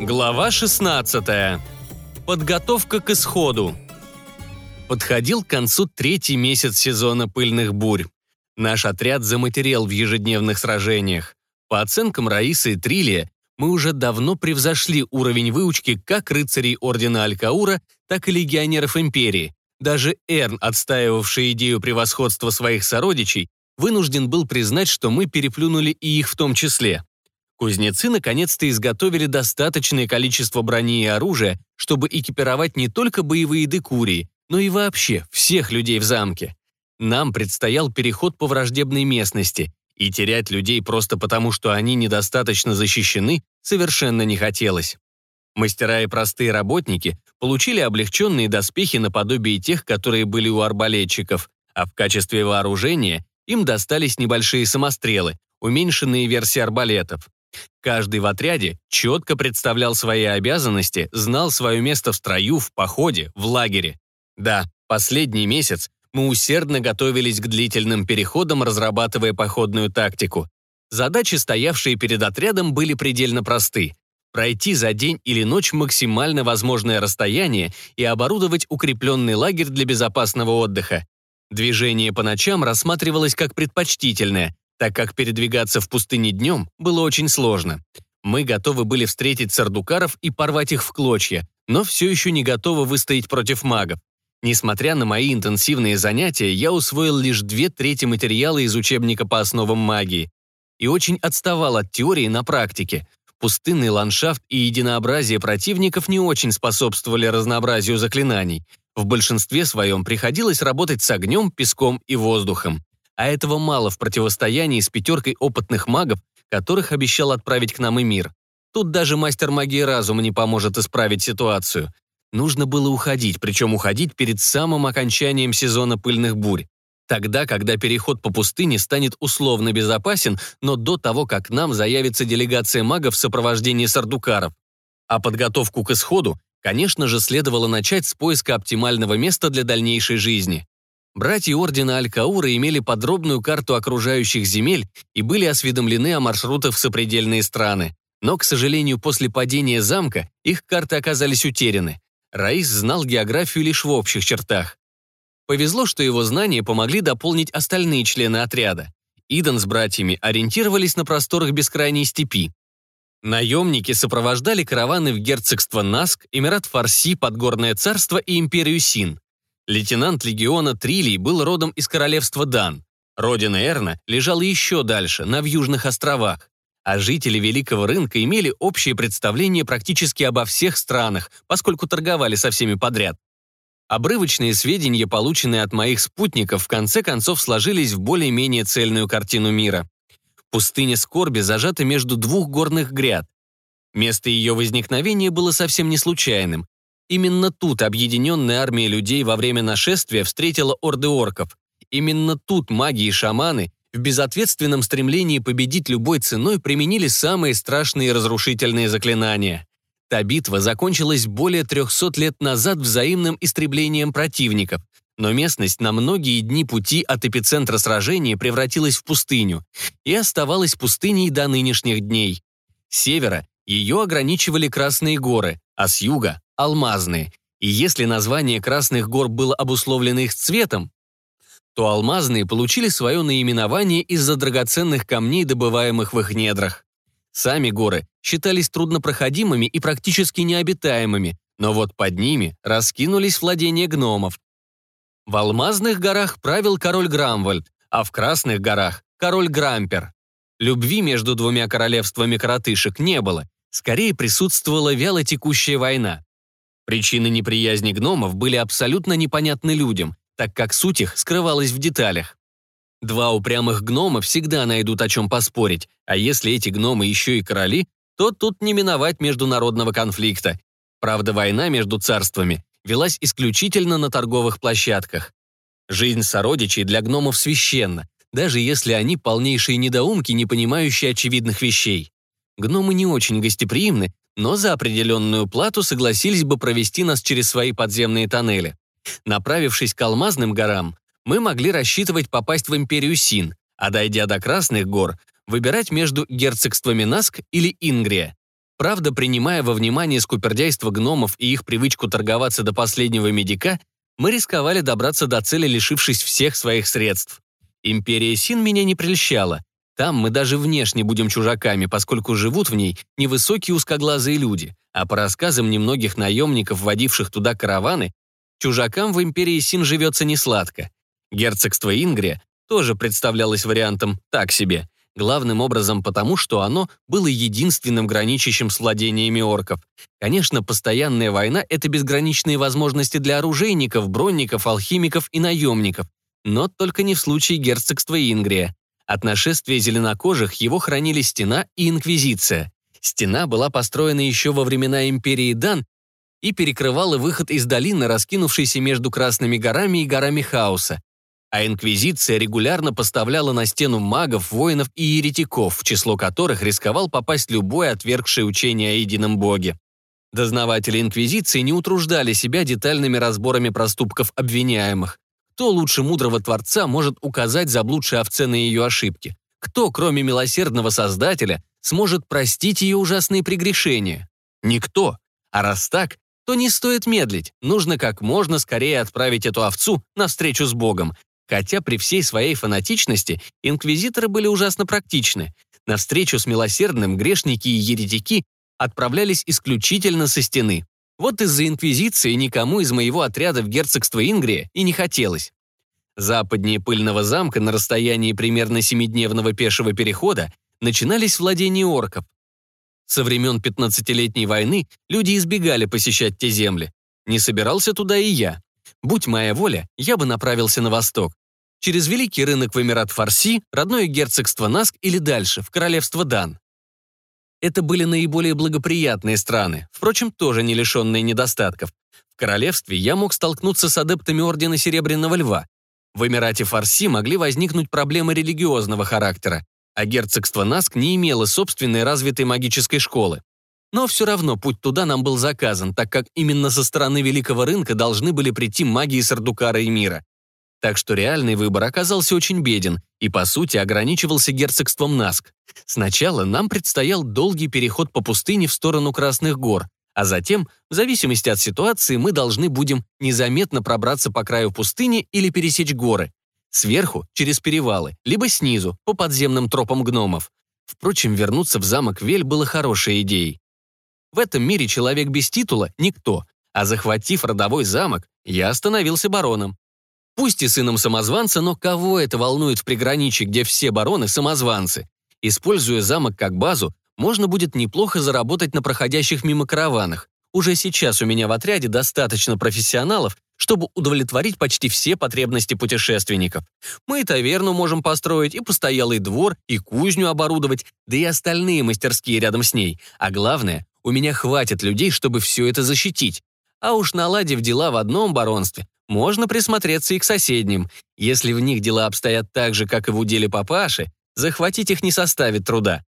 Глава 16. Подготовка к исходу. Подходил к концу третий месяц сезона пыльных бурь. Наш отряд заматерел в ежедневных сражениях. По оценкам Раисы и Трилия, мы уже давно превзошли уровень выучки как рыцарей Ордена Алькаура, так и легионеров Империи. Даже Эрн, отстаивавший идею превосходства своих сородичей, вынужден был признать, что мы переплюнули и их в том числе. Кузнецы наконец-то изготовили достаточное количество брони и оружия, чтобы экипировать не только боевые декурии, но и вообще всех людей в замке. Нам предстоял переход по враждебной местности, и терять людей просто потому, что они недостаточно защищены, совершенно не хотелось. Мастера и простые работники получили облегченные доспехи наподобие тех, которые были у арбалетчиков, а в качестве вооружения им достались небольшие самострелы, уменьшенные версии арбалетов. Каждый в отряде четко представлял свои обязанности, знал свое место в строю, в походе, в лагере. Да, последний месяц мы усердно готовились к длительным переходам, разрабатывая походную тактику. Задачи, стоявшие перед отрядом, были предельно просты. Пройти за день или ночь максимально возможное расстояние и оборудовать укрепленный лагерь для безопасного отдыха. Движение по ночам рассматривалось как предпочтительное, так как передвигаться в пустыне днем было очень сложно. Мы готовы были встретить сардукаров и порвать их в клочья, но все еще не готовы выстоять против магов. Несмотря на мои интенсивные занятия, я усвоил лишь две трети материала из учебника по основам магии и очень отставал от теории на практике. Пустынный ландшафт и единообразие противников не очень способствовали разнообразию заклинаний. В большинстве своем приходилось работать с огнем, песком и воздухом а этого мало в противостоянии с пятеркой опытных магов, которых обещал отправить к нам и мир. Тут даже мастер магии разума не поможет исправить ситуацию. Нужно было уходить, причем уходить перед самым окончанием сезона пыльных бурь. Тогда, когда переход по пустыне станет условно безопасен, но до того, как нам заявится делегация магов в сопровождении сардукаров. А подготовку к исходу, конечно же, следовало начать с поиска оптимального места для дальнейшей жизни. Братья Ордена Алькаура имели подробную карту окружающих земель и были осведомлены о маршрутах в сопредельные страны. Но, к сожалению, после падения замка их карты оказались утеряны. Раис знал географию лишь в общих чертах. Повезло, что его знания помогли дополнить остальные члены отряда. Идан с братьями ориентировались на просторах бескрайней степи. Наемники сопровождали караваны в герцогство Наск, Эмират Фарси, Подгорное царство и империю Син. Лейтенант легиона Трилий был родом из королевства Дан. Родина Эрна лежала еще дальше, на Южных островах. А жители Великого рынка имели общее представление практически обо всех странах, поскольку торговали со всеми подряд. Обрывочные сведения, полученные от моих спутников, в конце концов сложились в более-менее цельную картину мира. Пустыня Скорби зажата между двух горных гряд. Место ее возникновения было совсем не случайным. Именно тут объединенная армия людей во время нашествия встретила орды орков. Именно тут маги и шаманы в безответственном стремлении победить любой ценой применили самые страшные разрушительные заклинания. Та битва закончилась более 300 лет назад взаимным истреблением противников, но местность на многие дни пути от эпицентра сражения превратилась в пустыню и оставалась пустыней до нынешних дней. С севера ее ограничивали Красные горы, а с юга алмазные, и если название Красных гор было обусловлено их цветом, то алмазные получили свое наименование из-за драгоценных камней, добываемых в их недрах. Сами горы считались труднопроходимыми и практически необитаемыми, но вот под ними раскинулись владения гномов. В алмазных горах правил король Грамвальд, а в Красных горах – король Грампер. Любви между двумя королевствами коротышек не было, скорее присутствовала вяло текущая война. Причины неприязни гномов были абсолютно непонятны людям, так как суть их скрывалась в деталях. Два упрямых гнома всегда найдут о чем поспорить, а если эти гномы еще и короли, то тут не миновать международного конфликта. Правда, война между царствами велась исключительно на торговых площадках. Жизнь сородичей для гномов священна, даже если они полнейшие недоумки, не понимающие очевидных вещей. Гномы не очень гостеприимны, но за определенную плату согласились бы провести нас через свои подземные тоннели. Направившись к Алмазным горам, мы могли рассчитывать попасть в империю Син, а дойдя до Красных гор, выбирать между герцогствами Наск или Ингрия. Правда, принимая во внимание скупердяйство гномов и их привычку торговаться до последнего медика, мы рисковали добраться до цели, лишившись всех своих средств. Империя Син меня не прельщала. Там мы даже внешне будем чужаками, поскольку живут в ней невысокие узкоглазые люди, а по рассказам немногих наемников, водивших туда караваны, чужакам в империи Син живется несладко. Герцогство Ингрия тоже представлялось вариантом так себе, главным образом потому, что оно было единственным граничащим с владениями орков. Конечно, постоянная война — это безграничные возможности для оружейников, бронников, алхимиков и наемников, но только не в случае герцогства Ингрия. От нашествия зеленокожих его хранили Стена и Инквизиция. Стена была построена еще во времена империи Дан и перекрывала выход из долины, раскинувшейся между Красными горами и горами Хаоса. А Инквизиция регулярно поставляла на стену магов, воинов и еретиков, в число которых рисковал попасть любой отвергший учение о едином боге. Дознаватели Инквизиции не утруждали себя детальными разборами проступков обвиняемых. Кто лучше мудрого Творца может указать заблудшей овце на ее ошибки? Кто, кроме милосердного Создателя, сможет простить ее ужасные прегрешения? Никто. А раз так, то не стоит медлить. Нужно как можно скорее отправить эту овцу на встречу с Богом. Хотя при всей своей фанатичности инквизиторы были ужасно практичны. На встречу с милосердным грешники и еретики отправлялись исключительно со стены. Вот из-за инквизиции никому из моего отряда в герцогство Ингрия и не хотелось. Западнее пыльного замка на расстоянии примерно семидневного пешего перехода начинались владения орков. Со времен 15-летней войны люди избегали посещать те земли. Не собирался туда и я. Будь моя воля, я бы направился на восток. Через великий рынок в Эмират Фарси, родное герцогство Наск или дальше, в королевство Дан. Это были наиболее благоприятные страны, впрочем, тоже не лишенные недостатков. В королевстве я мог столкнуться с адептами Ордена Серебряного Льва. В Эмирате Фарси могли возникнуть проблемы религиозного характера, а герцогство Наск не имело собственной развитой магической школы. Но все равно путь туда нам был заказан, так как именно со стороны Великого Рынка должны были прийти маги Сардукара и Мира. Так что реальный выбор оказался очень беден и, по сути, ограничивался герцогством Наск. Сначала нам предстоял долгий переход по пустыне в сторону Красных гор, а затем, в зависимости от ситуации, мы должны будем незаметно пробраться по краю пустыни или пересечь горы. Сверху, через перевалы, либо снизу, по подземным тропам гномов. Впрочем, вернуться в замок Вель было хорошей идеей. В этом мире человек без титула – никто, а захватив родовой замок, я становился бароном. Пусть и сыном самозванца, но кого это волнует в приграничье, где все бароны – самозванцы? Используя замок как базу, можно будет неплохо заработать на проходящих мимо караванах. Уже сейчас у меня в отряде достаточно профессионалов, чтобы удовлетворить почти все потребности путешественников. Мы и таверну можем построить, и постоялый двор, и кузню оборудовать, да и остальные мастерские рядом с ней. А главное, у меня хватит людей, чтобы все это защитить. А уж наладив дела в одном баронстве, можно присмотреться и к соседним. Если в них дела обстоят так же, как и в уделе папаши, захватить их не составит труда.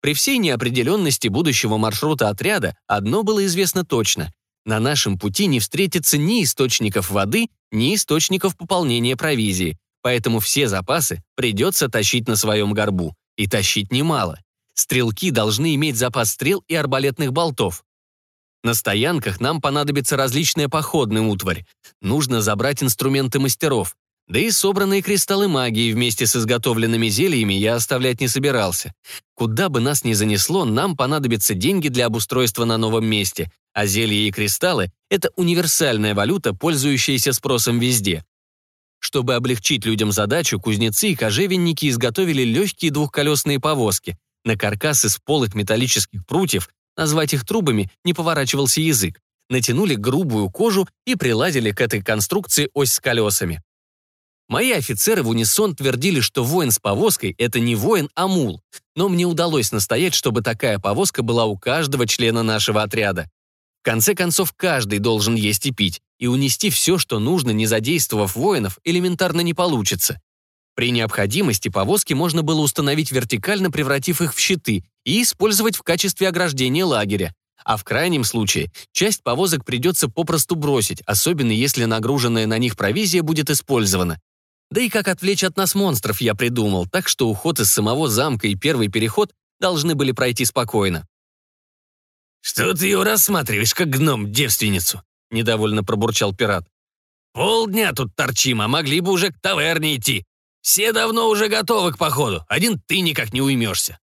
При всей неопределенности будущего маршрута отряда одно было известно точно. На нашем пути не встретится ни источников воды, ни источников пополнения провизии, поэтому все запасы придется тащить на своем горбу. И тащить немало. Стрелки должны иметь запас стрел и арбалетных болтов. На стоянках нам понадобится различная походная утварь. Нужно забрать инструменты мастеров. Да и собранные кристаллы магии вместе с изготовленными зельями я оставлять не собирался. Куда бы нас ни занесло, нам понадобятся деньги для обустройства на новом месте, а зелья и кристаллы — это универсальная валюта, пользующаяся спросом везде. Чтобы облегчить людям задачу, кузнецы и кожевенники изготовили легкие двухколесные повозки. На каркас из полых металлических прутьев назвать их трубами не поворачивался язык, натянули грубую кожу и приладили к этой конструкции ось с колесами. Мои офицеры в унисон твердили, что воин с повозкой — это не воин, а мул, но мне удалось настоять, чтобы такая повозка была у каждого члена нашего отряда. В конце концов, каждый должен есть и пить, и унести все, что нужно, не задействовав воинов, элементарно не получится. При необходимости повозки можно было установить вертикально, превратив их в щиты, и использовать в качестве ограждения лагеря. А в крайнем случае, часть повозок придется попросту бросить, особенно если нагруженная на них провизия будет использована. Да и как отвлечь от нас монстров я придумал, так что уход из самого замка и первый переход должны были пройти спокойно. «Что ты ее рассматриваешь, как гном-девственницу?» — недовольно пробурчал пират. «Полдня тут торчим, а могли бы уже к таверне идти. Все давно уже готовы к походу, один ты никак не уймешься».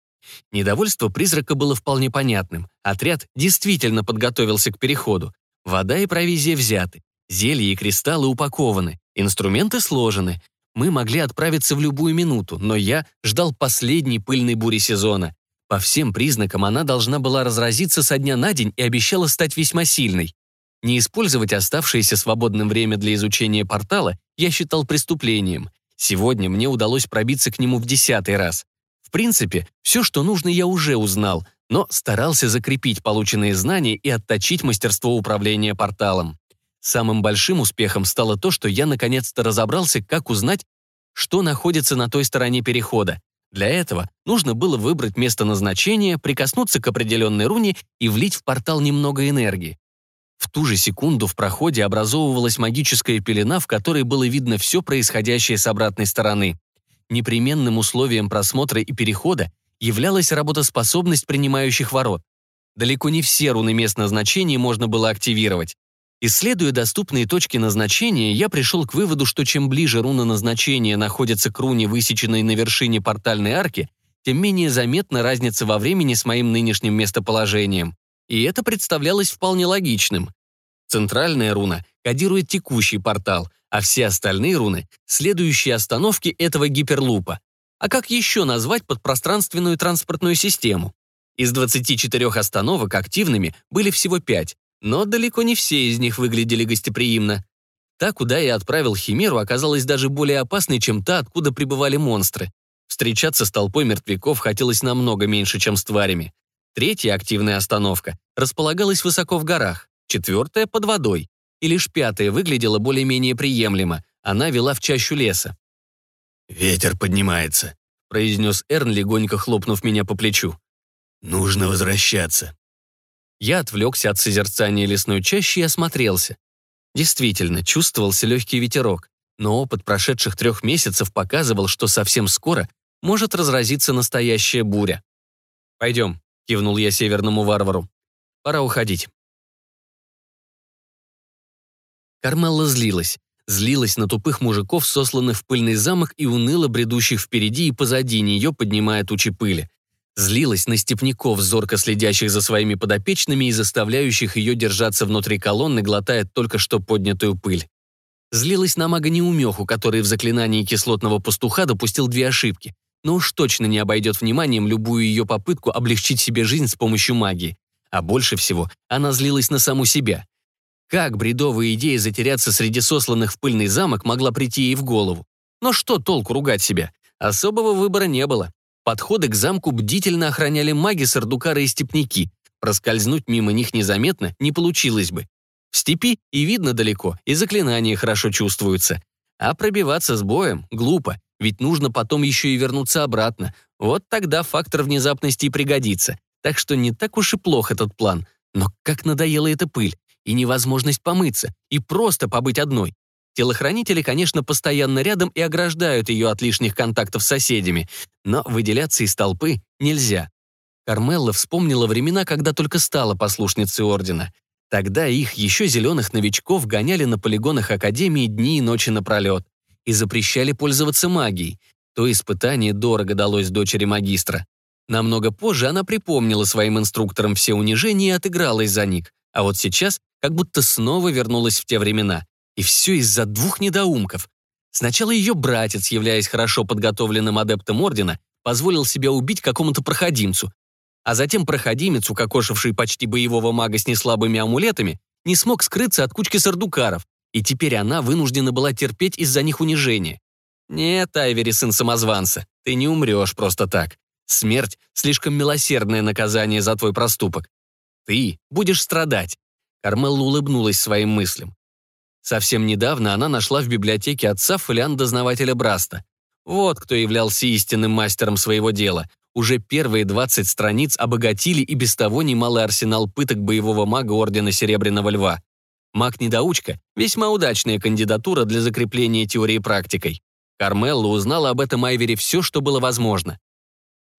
Недовольство призрака было вполне понятным. Отряд действительно подготовился к переходу. Вода и провизия взяты, зелья и кристаллы упакованы, инструменты сложены. Мы могли отправиться в любую минуту, но я ждал последней пыльной бури сезона. По всем признакам она должна была разразиться со дня на день и обещала стать весьма сильной. Не использовать оставшееся свободным время для изучения портала я считал преступлением. Сегодня мне удалось пробиться к нему в десятый раз. В принципе, все, что нужно, я уже узнал, но старался закрепить полученные знания и отточить мастерство управления порталом. Самым большим успехом стало то, что я наконец-то разобрался, как узнать, что находится на той стороне перехода. Для этого нужно было выбрать место назначения, прикоснуться к определенной руне и влить в портал немного энергии. В ту же секунду в проходе образовывалась магическая пелена, в которой было видно все происходящее с обратной стороны. Непременным условием просмотра и перехода являлась работоспособность принимающих ворот. Далеко не все руны мест назначения можно было активировать. Исследуя доступные точки назначения, я пришел к выводу, что чем ближе руна назначения находится к руне, высеченной на вершине портальной арки, тем менее заметна разница во времени с моим нынешним местоположением. И это представлялось вполне логичным. Центральная руна кодирует текущий портал, а все остальные руны — следующие остановки этого гиперлупа. А как еще назвать подпространственную транспортную систему? Из 24 остановок активными были всего 5, но далеко не все из них выглядели гостеприимно. Та, куда я отправил Химеру, оказалась даже более опасной, чем та, откуда прибывали монстры. Встречаться с толпой мертвяков хотелось намного меньше, чем с тварями. Третья активная остановка располагалась высоко в горах, четвертая — под водой и лишь пятая выглядела более-менее приемлемо. Она вела в чащу леса. «Ветер поднимается», — произнес Эрн, легонько хлопнув меня по плечу. «Нужно возвращаться». Я отвлекся от созерцания лесной чащи и осмотрелся. Действительно, чувствовался легкий ветерок, но опыт прошедших трех месяцев показывал, что совсем скоро может разразиться настоящая буря. «Пойдем», — кивнул я северному варвару. «Пора уходить». Кармелла злилась. Злилась на тупых мужиков, сосланных в пыльный замок и уныло бредущих впереди и позади нее, поднимая тучи пыли. Злилась на степняков, зорко следящих за своими подопечными и заставляющих ее держаться внутри колонны, глотая только что поднятую пыль. Злилась на мага-неумеху, который в заклинании кислотного пастуха допустил две ошибки, но уж точно не обойдет вниманием любую ее попытку облегчить себе жизнь с помощью магии. А больше всего она злилась на саму себя. Как бредовая идея затеряться среди сосланных в пыльный замок могла прийти ей в голову? Но что толку ругать себя? Особого выбора не было. Подходы к замку бдительно охраняли маги, сардукары и степняки. Проскользнуть мимо них незаметно не получилось бы. В степи и видно далеко, и заклинания хорошо чувствуются. А пробиваться с боем глупо, ведь нужно потом еще и вернуться обратно. Вот тогда фактор внезапности и пригодится. Так что не так уж и плох этот план. Но как надоела эта пыль и невозможность помыться, и просто побыть одной. Телохранители, конечно, постоянно рядом и ограждают ее от лишних контактов с соседями, но выделяться из толпы нельзя. Кармелла вспомнила времена, когда только стала послушницей Ордена. Тогда их, еще зеленых новичков, гоняли на полигонах Академии дни и ночи напролет и запрещали пользоваться магией. То испытание дорого далось дочери магистра. Намного позже она припомнила своим инструкторам все унижения и отыгралась за них. А вот сейчас как будто снова вернулась в те времена. И все из-за двух недоумков. Сначала ее братец, являясь хорошо подготовленным адептом Ордена, позволил себя убить какому-то проходимцу. А затем проходимец, укокошивший почти боевого мага с неслабыми амулетами, не смог скрыться от кучки сардукаров, и теперь она вынуждена была терпеть из-за них унижение. Нет, Айвери, сын самозванца, ты не умрешь просто так. Смерть — слишком милосердное наказание за твой проступок. Ты будешь страдать. Кармелла улыбнулась своим мыслям. Совсем недавно она нашла в библиотеке отца фолиант дознавателя Браста. Вот кто являлся истинным мастером своего дела. Уже первые 20 страниц обогатили и без того немалый арсенал пыток боевого мага Ордена Серебряного Льва. Маг-недоучка – весьма удачная кандидатура для закрепления теории практикой. Кармелла узнала об этом Айвере все, что было возможно.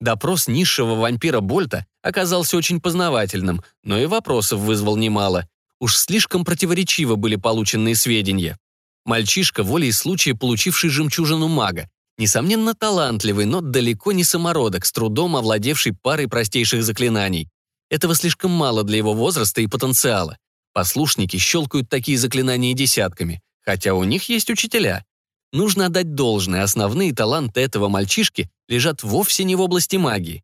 Допрос низшего вампира Больта оказался очень познавательным, но и вопросов вызвал немало. Уж слишком противоречиво были полученные сведения. Мальчишка, волей случая получивший жемчужину мага, несомненно талантливый, но далеко не самородок, с трудом овладевший парой простейших заклинаний. Этого слишком мало для его возраста и потенциала. Послушники щелкают такие заклинания десятками, хотя у них есть учителя. Нужно отдать должное, основные таланты этого мальчишки лежат вовсе не в области магии.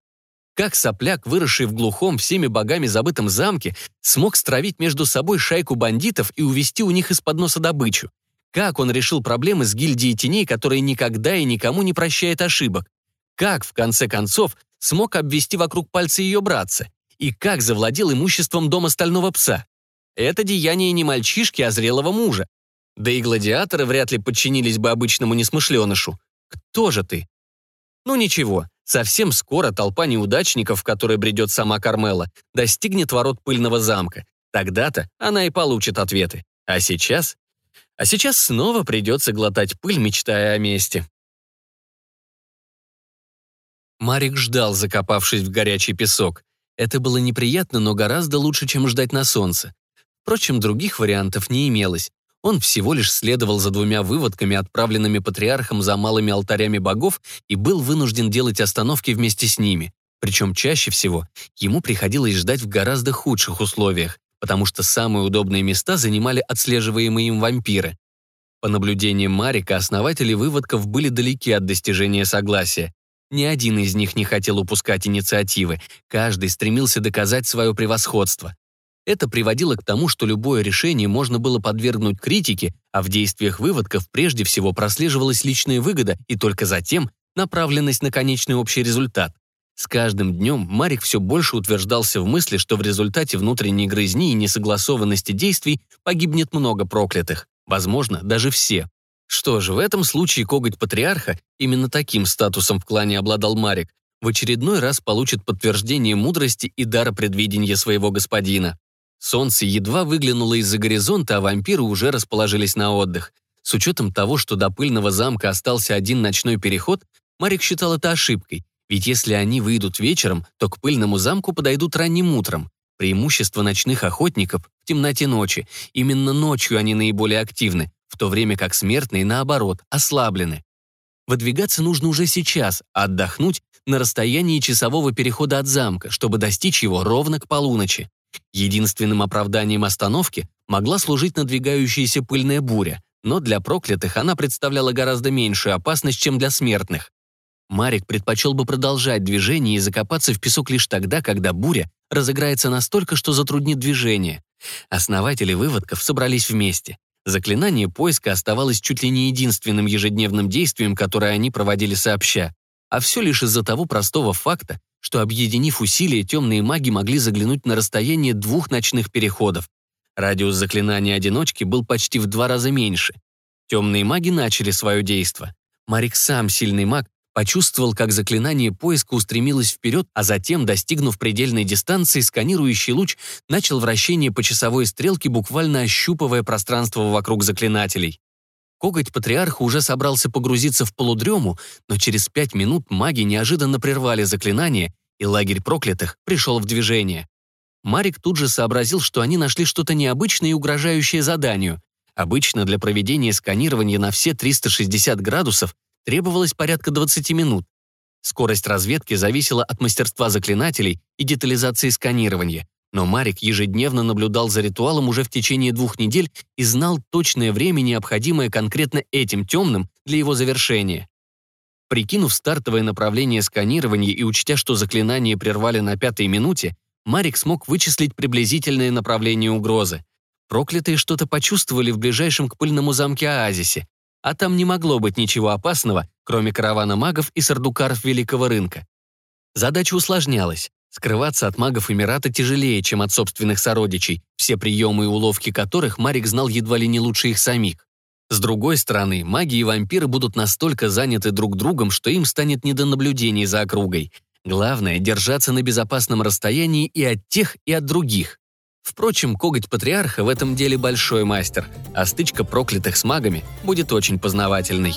Как сопляк, выросший в глухом, всеми богами забытом замке, смог стравить между собой шайку бандитов и увести у них из-под носа добычу? Как он решил проблемы с гильдией теней, которая никогда и никому не прощает ошибок? Как, в конце концов, смог обвести вокруг пальца ее братца? И как завладел имуществом дома стального пса? Это деяние не мальчишки, а зрелого мужа. Да и гладиаторы вряд ли подчинились бы обычному несмышленышу. Кто же ты? Ну ничего, совсем скоро толпа неудачников, в которой бредет сама Кармела, достигнет ворот пыльного замка. Тогда-то она и получит ответы. А сейчас? А сейчас снова придется глотать пыль, мечтая о мести. Марик ждал, закопавшись в горячий песок. Это было неприятно, но гораздо лучше, чем ждать на солнце. Впрочем, других вариантов не имелось. Он всего лишь следовал за двумя выводками, отправленными патриархом за малыми алтарями богов, и был вынужден делать остановки вместе с ними. Причем чаще всего ему приходилось ждать в гораздо худших условиях, потому что самые удобные места занимали отслеживаемые им вампиры. По наблюдениям Марика, основатели выводков были далеки от достижения согласия. Ни один из них не хотел упускать инициативы, каждый стремился доказать свое превосходство. Это приводило к тому, что любое решение можно было подвергнуть критике, а в действиях выводков прежде всего прослеживалась личная выгода и только затем направленность на конечный общий результат. С каждым днем Марик все больше утверждался в мысли, что в результате внутренней грызни и несогласованности действий погибнет много проклятых. Возможно, даже все. Что же, в этом случае коготь патриарха, именно таким статусом в клане обладал Марик, в очередной раз получит подтверждение мудрости и дара предвидения своего господина. Солнце едва выглянуло из-за горизонта, а вампиры уже расположились на отдых. С учетом того, что до пыльного замка остался один ночной переход, Марик считал это ошибкой, ведь если они выйдут вечером, то к пыльному замку подойдут ранним утром. Преимущество ночных охотников в темноте ночи. Именно ночью они наиболее активны, в то время как смертные, наоборот, ослаблены. Выдвигаться нужно уже сейчас, а отдохнуть на расстоянии часового перехода от замка, чтобы достичь его ровно к полуночи. Единственным оправданием остановки могла служить надвигающаяся пыльная буря, но для проклятых она представляла гораздо меньшую опасность, чем для смертных. Марик предпочел бы продолжать движение и закопаться в песок лишь тогда, когда буря разыграется настолько, что затруднит движение. Основатели выводков собрались вместе. Заклинание поиска оставалось чуть ли не единственным ежедневным действием, которое они проводили сообща. А все лишь из-за того простого факта, что, объединив усилия, темные маги могли заглянуть на расстояние двух ночных переходов. Радиус заклинания одиночки был почти в два раза меньше. Темные маги начали свое действо. Марик сам, сильный маг, почувствовал, как заклинание поиска устремилось вперед, а затем, достигнув предельной дистанции, сканирующий луч начал вращение по часовой стрелке, буквально ощупывая пространство вокруг заклинателей. Коготь патриарха уже собрался погрузиться в полудрему, но через пять минут маги неожиданно прервали заклинание, и лагерь проклятых пришел в движение. Марик тут же сообразил, что они нашли что-то необычное и угрожающее заданию. Обычно для проведения сканирования на все 360 градусов требовалось порядка 20 минут. Скорость разведки зависела от мастерства заклинателей и детализации сканирования, но Марик ежедневно наблюдал за ритуалом уже в течение двух недель и знал точное время, необходимое конкретно этим темным для его завершения. Прикинув стартовое направление сканирования и учтя, что заклинание прервали на пятой минуте, Марик смог вычислить приблизительное направление угрозы. Проклятые что-то почувствовали в ближайшем к пыльному замке оазисе, а там не могло быть ничего опасного, кроме каравана магов и сардукаров Великого рынка. Задача усложнялась. Скрываться от магов Эмирата тяжелее, чем от собственных сородичей, все приемы и уловки которых Марик знал едва ли не лучше их самих. С другой стороны, маги и вампиры будут настолько заняты друг другом, что им станет не до наблюдений за округой. Главное — держаться на безопасном расстоянии и от тех, и от других. Впрочем, коготь патриарха в этом деле большой мастер, а стычка проклятых с магами будет очень познавательной.